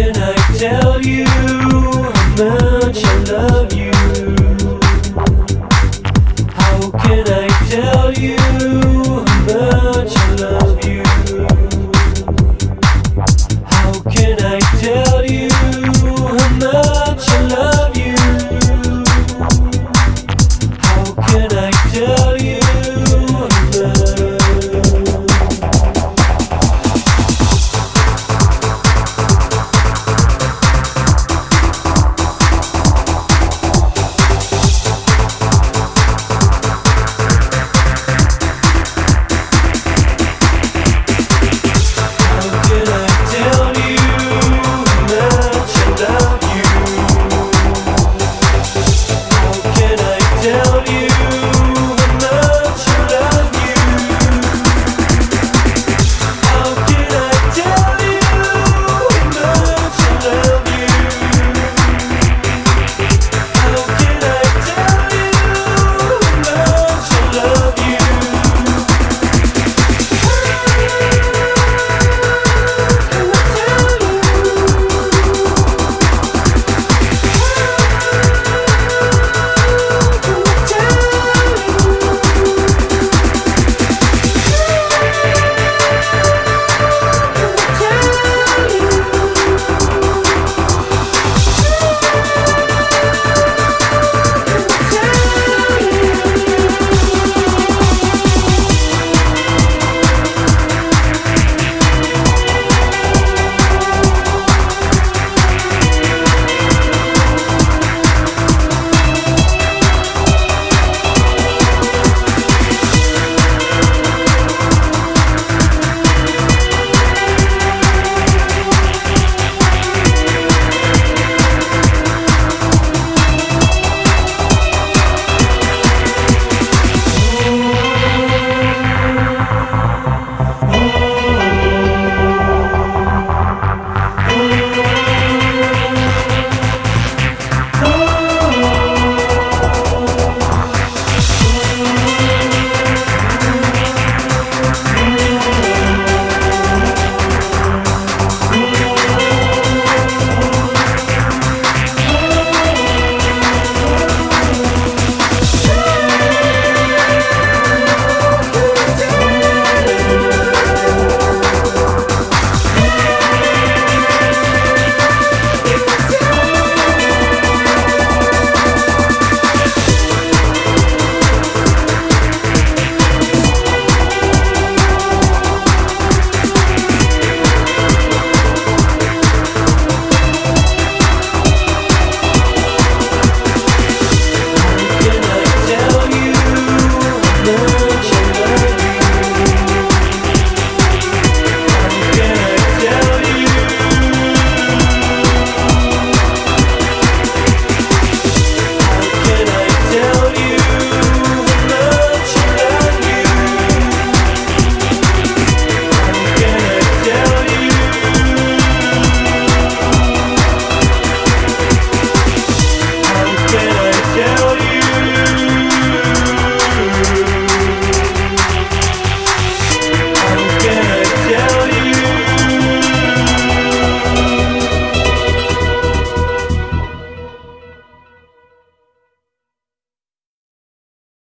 can I tell you?